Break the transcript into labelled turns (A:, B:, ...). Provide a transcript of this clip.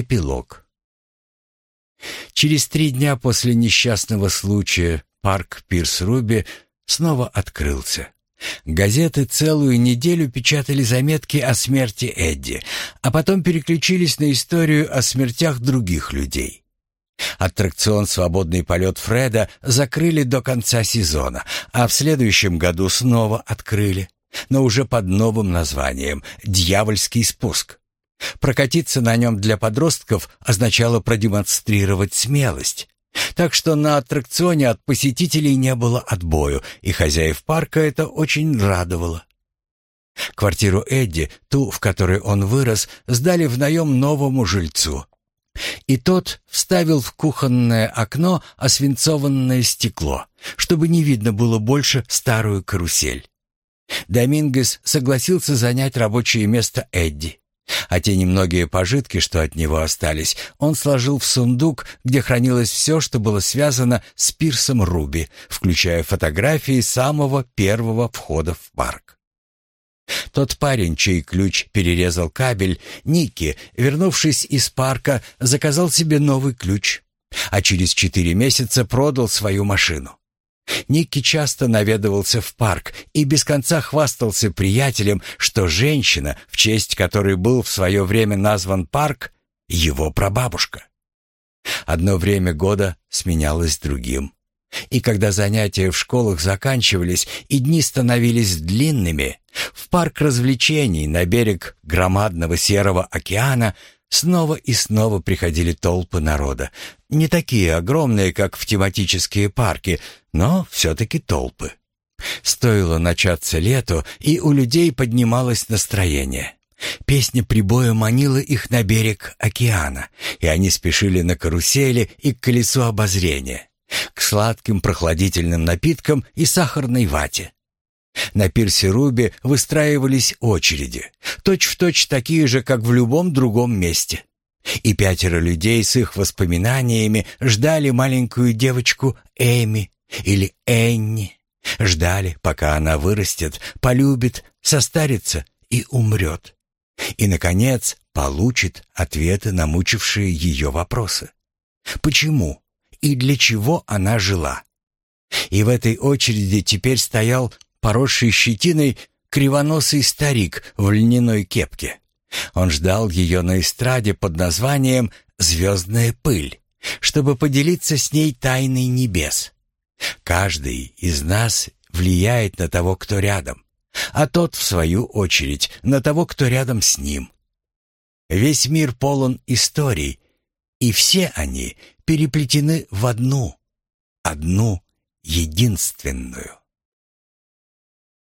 A: Эпилог. Через три дня после несчастного случая парк Пирс-Руби снова открылся. Газеты целую неделю печатали заметки о смерти Эдди, а потом переключились на историю о смертях других людей. Аттракцион «Свободный полет Фреда» закрыли до конца сезона, а в следующем году снова открыли, но уже под новым названием «Дьявольский спуск». Прокатиться на нем для подростков означало продемонстрировать смелость. Так что на аттракционе от посетителей не было отбою, и хозяев парка это очень радовало. Квартиру Эдди, ту, в которой он вырос, сдали в наем новому жильцу. И тот вставил в кухонное окно освинцованное стекло, чтобы не видно было больше старую карусель. Домингес согласился занять рабочее место Эдди. А те немногие пожитки, что от него остались, он сложил в сундук, где хранилось все, что было связано с пирсом Руби, включая фотографии самого первого входа в парк. Тот парень, чей ключ перерезал кабель, Ники, вернувшись из парка, заказал себе новый ключ, а через четыре месяца продал свою машину. Никки часто наведывался в парк и без конца хвастался приятелем, что женщина, в честь которой был в свое время назван парк, его прабабушка. Одно время года сменялось другим. И когда занятия в школах заканчивались и дни становились длинными, в парк развлечений на берег громадного серого океана снова и снова приходили толпы народа. Не такие огромные, как в тематические парки, но все-таки толпы. Стоило начаться лету, и у людей поднималось настроение. Песня прибоя манила их на берег океана, и они спешили на карусели и к колесу обозрения, к сладким прохладительным напиткам и сахарной вате. На пирсе Руби выстраивались очереди, точь-в-точь точь такие же, как в любом другом месте. И пятеро людей с их воспоминаниями ждали маленькую девочку Эми или Энни. Ждали, пока она вырастет, полюбит, состарится и умрет. И, наконец, получит ответы на мучившие ее вопросы. Почему и для чего она жила? И в этой очереди теперь стоял поросший щетиной кривоносый старик в льняной кепке. Он ждал ее на эстраде под названием «Звездная пыль», чтобы поделиться с ней тайной небес. Каждый из нас влияет на того, кто рядом, а тот, в свою очередь, на того, кто рядом с ним. Весь мир полон историй, и все они переплетены в одну, одну единственную.